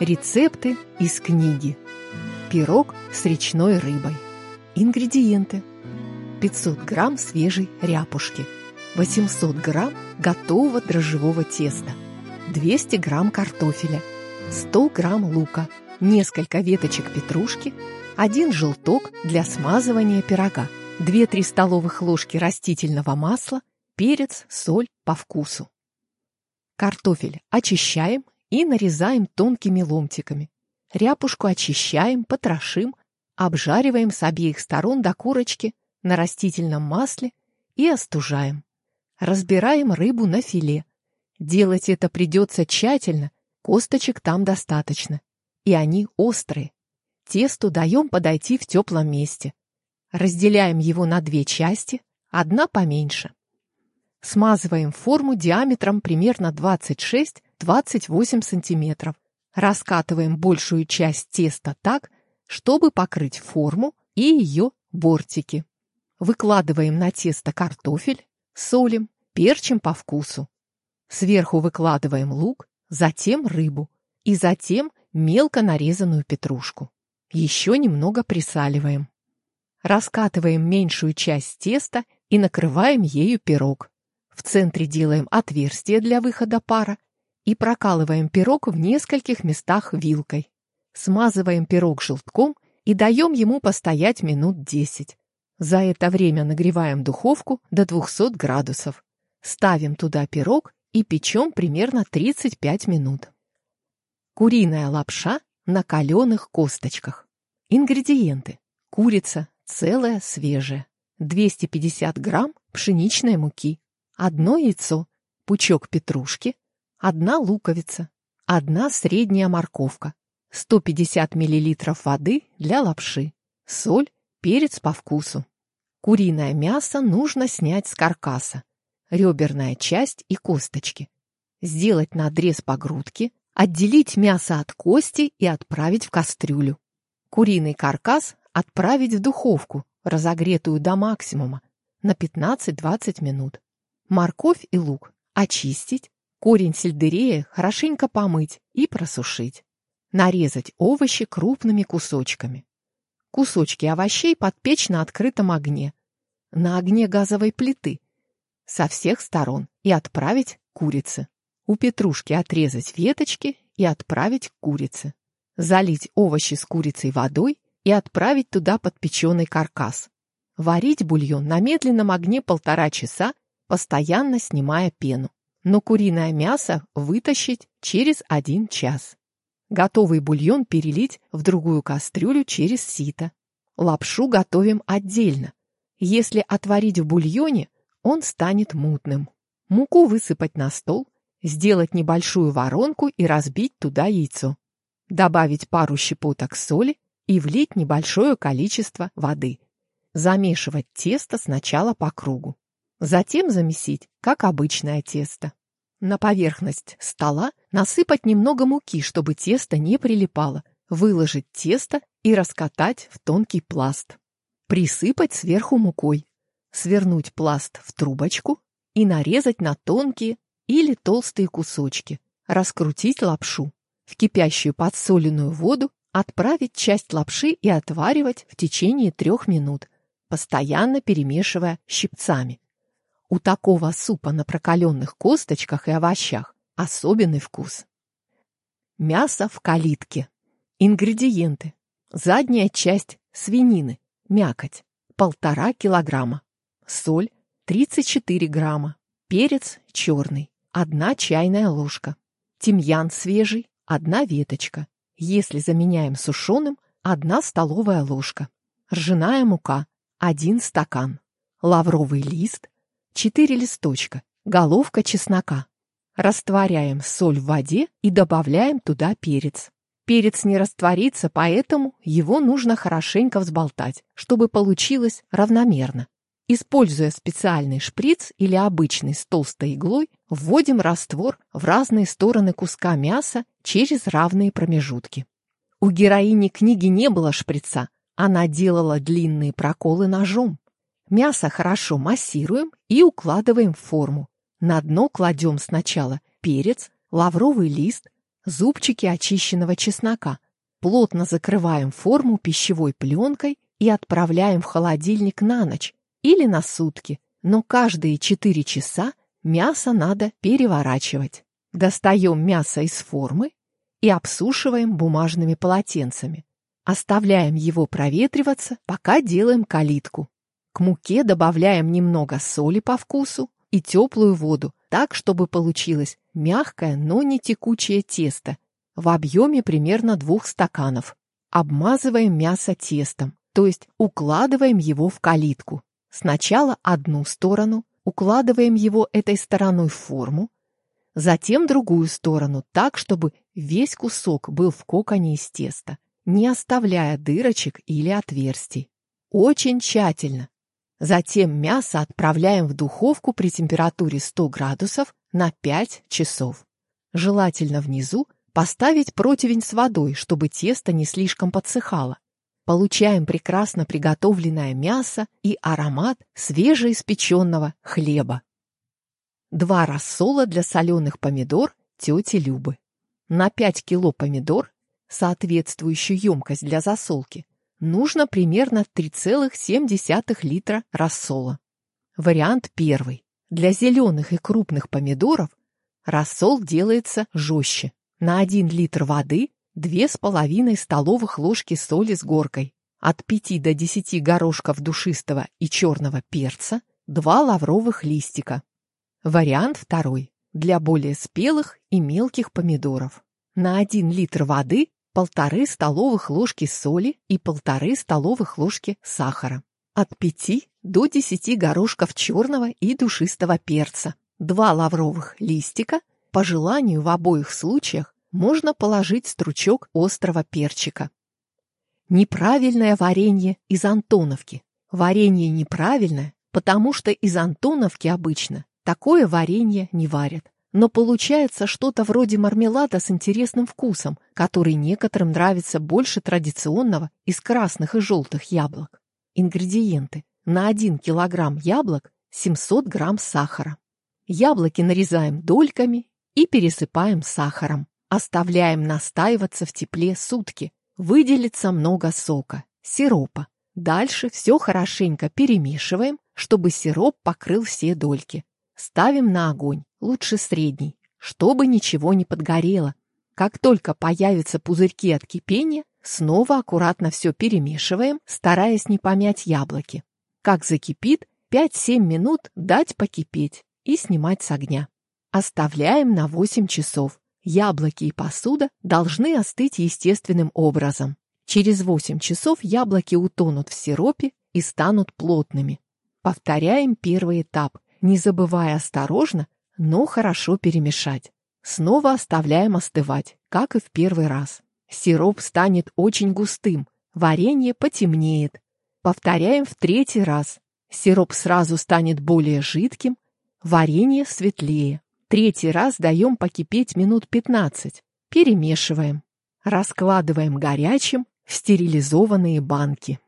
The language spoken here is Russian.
Рецепты из книги. Пирог с речной рыбой. Ингредиенты. 500 грамм свежей ряпушки, 800 грамм готового дрожжевого теста, 200 грамм картофеля, 100 грамм лука, несколько веточек петрушки, один желток для смазывания пирога, 2-3 столовых ложки растительного масла, перец, соль по вкусу. Картофель очищаем и нарезаем тонкими ломтиками. Ряпушку очищаем, потрошим, обжариваем с обеих сторон до корочки на растительном масле и остужаем. Разбираем рыбу на филе. Делать это придется тщательно, косточек там достаточно. И они острые. Тесту даем подойти в теплом месте. Разделяем его на две части, одна поменьше. Смазываем форму диаметром примерно 26 28 сантиметров. Раскатываем большую часть теста так, чтобы покрыть форму и ее бортики. Выкладываем на тесто картофель, солим, перчим по вкусу. Сверху выкладываем лук, затем рыбу и затем мелко нарезанную петрушку. Еще немного присаливаем. Раскатываем меньшую часть теста и накрываем ею пирог. В центре делаем отверстие для выхода пара и прокалываем пирог в нескольких местах вилкой. Смазываем пирог желтком и даем ему постоять минут 10. За это время нагреваем духовку до 200 градусов. Ставим туда пирог и печем примерно 35 минут. Куриная лапша на каленых косточках. Ингредиенты. Курица целая, свежая. 250 грамм пшеничной муки. Одно яйцо. Пучок петрушки, одна луковица, одна средняя морковка, 150 мл воды для лапши, соль, перец по вкусу. Куриное мясо нужно снять с каркаса, реберная часть и косточки. Сделать надрез по грудке, отделить мясо от кости и отправить в кастрюлю. Куриный каркас отправить в духовку, разогретую до максимума, на 15-20 минут. Морковь и лук очистить, Корень сельдерея хорошенько помыть и просушить. Нарезать овощи крупными кусочками. Кусочки овощей подпечь на открытом огне. На огне газовой плиты. Со всех сторон. И отправить курице. У петрушки отрезать веточки и отправить курице. Залить овощи с курицей водой и отправить туда подпеченный каркас. Варить бульон на медленном огне полтора часа, постоянно снимая пену но куриное мясо вытащить через один час. Готовый бульон перелить в другую кастрюлю через сито. Лапшу готовим отдельно. Если отварить в бульоне, он станет мутным. Муку высыпать на стол, сделать небольшую воронку и разбить туда яйцо. Добавить пару щепоток соли и влить небольшое количество воды. Замешивать тесто сначала по кругу. Затем замесить, как обычное тесто. На поверхность стола насыпать немного муки, чтобы тесто не прилипало. Выложить тесто и раскатать в тонкий пласт. Присыпать сверху мукой. Свернуть пласт в трубочку и нарезать на тонкие или толстые кусочки. Раскрутить лапшу. В кипящую подсоленную воду отправить часть лапши и отваривать в течение трех минут, постоянно перемешивая щипцами. У такого супа на прокаленных косточках и овощах особенный вкус. Мясо в калитке. Ингредиенты. Задняя часть свинины, мякоть, полтора килограмма. Соль 34 грамма. Перец черный, одна чайная ложка. Тимьян свежий, одна веточка. Если заменяем сушеным, одна столовая ложка. Ржаная мука, один стакан. Лавровый лист, 4 листочка, головка чеснока. Растворяем соль в воде и добавляем туда перец. Перец не растворится, поэтому его нужно хорошенько взболтать, чтобы получилось равномерно. Используя специальный шприц или обычный с толстой иглой, вводим раствор в разные стороны куска мяса через равные промежутки. У героини книги не было шприца, она делала длинные проколы ножом. Мясо хорошо массируем и укладываем в форму. На дно кладем сначала перец, лавровый лист, зубчики очищенного чеснока. Плотно закрываем форму пищевой пленкой и отправляем в холодильник на ночь или на сутки, но каждые 4 часа мясо надо переворачивать. Достаем мясо из формы и обсушиваем бумажными полотенцами. Оставляем его проветриваться, пока делаем калитку. К муке добавляем немного соли по вкусу и теплую воду, так, чтобы получилось мягкое, но не текучее тесто, в объеме примерно двух стаканов. Обмазываем мясо тестом, то есть укладываем его в калитку. Сначала одну сторону, укладываем его этой стороной в форму, затем другую сторону так, чтобы весь кусок был в коконе из теста, не оставляя дырочек или отверстий. Очень тщательно. Затем мясо отправляем в духовку при температуре 100 градусов на 5 часов. Желательно внизу поставить противень с водой, чтобы тесто не слишком подсыхало. Получаем прекрасно приготовленное мясо и аромат свежеиспеченного хлеба. Два рассола для соленых помидор тети Любы. На 5 кило помидор, соответствующую емкость для засолки, нужно примерно 3,7 литра рассола. Вариант первый. Для зеленых и крупных помидоров рассол делается жестче. На 1 литр воды 2,5 столовых ложки соли с горкой, от 5 до 10 горошков душистого и черного перца, 2 лавровых листика. Вариант второй. Для более спелых и мелких помидоров. На 1 литр воды полторы столовых ложки соли и полторы столовых ложки сахара. От 5 до 10 горошков черного и душистого перца, 2 лавровых листика, по желанию в обоих случаях можно положить стручок острого перчика. Неправильное варенье из Антоновки. Варенье неправильное, потому что из Антоновки обычно такое варенье не варят но получается что-то вроде мармелада с интересным вкусом, который некоторым нравится больше традиционного из красных и желтых яблок. Ингредиенты. На 1 килограмм яблок 700 грамм сахара. Яблоки нарезаем дольками и пересыпаем сахаром. Оставляем настаиваться в тепле сутки. Выделится много сока, сиропа. Дальше все хорошенько перемешиваем, чтобы сироп покрыл все дольки. Ставим на огонь, лучше средний, чтобы ничего не подгорело. Как только появятся пузырьки от кипения, снова аккуратно все перемешиваем, стараясь не помять яблоки. Как закипит, 5-7 минут дать покипеть и снимать с огня. Оставляем на 8 часов. Яблоки и посуда должны остыть естественным образом. Через 8 часов яблоки утонут в сиропе и станут плотными. Повторяем первый этап не забывая осторожно, но хорошо перемешать. Снова оставляем остывать, как и в первый раз. Сироп станет очень густым, варенье потемнеет. Повторяем в третий раз. Сироп сразу станет более жидким, варенье светлее. Третий раз даем покипеть минут 15. Перемешиваем. Раскладываем горячим в стерилизованные банки.